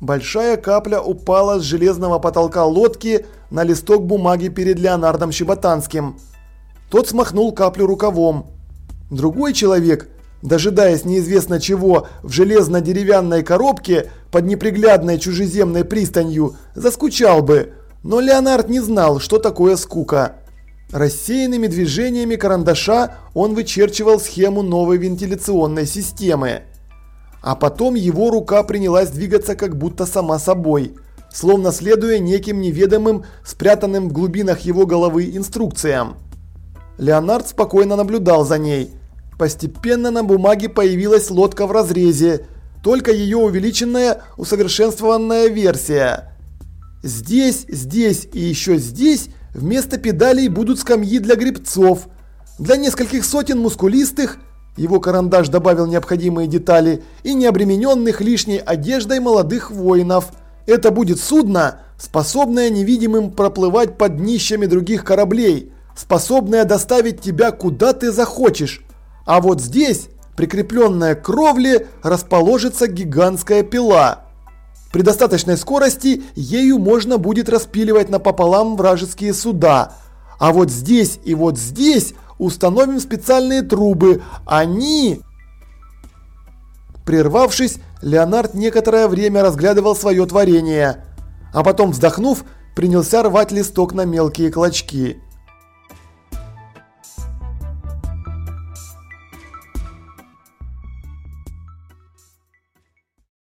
большая капля упала с железного потолка лодки на листок бумаги перед Леонардом Щеботанским. Тот смахнул каплю рукавом. Другой человек, дожидаясь неизвестно чего в железно-деревянной коробке под неприглядной чужеземной пристанью, заскучал бы, но Леонард не знал, что такое скука. Рассеянными движениями карандаша он вычерчивал схему новой вентиляционной системы. А потом его рука принялась двигаться как будто сама собой, словно следуя неким неведомым, спрятанным в глубинах его головы инструкциям. Леонард спокойно наблюдал за ней. Постепенно на бумаге появилась лодка в разрезе, только ее увеличенная, усовершенствованная версия. Здесь, здесь и еще здесь вместо педалей будут скамьи для грибцов. Для нескольких сотен мускулистых, его карандаш добавил необходимые детали, и необремененных лишней одеждой молодых воинов. Это будет судно, способное невидимым проплывать под днищами других кораблей, способное доставить тебя куда ты захочешь. А вот здесь, прикрепленная к кровле, расположится гигантская пила. При достаточной скорости ею можно будет распиливать напополам вражеские суда. А вот здесь и вот здесь установим специальные трубы. Они... Прервавшись, Леонард некоторое время разглядывал свое творение. А потом, вздохнув, принялся рвать листок на мелкие клочки.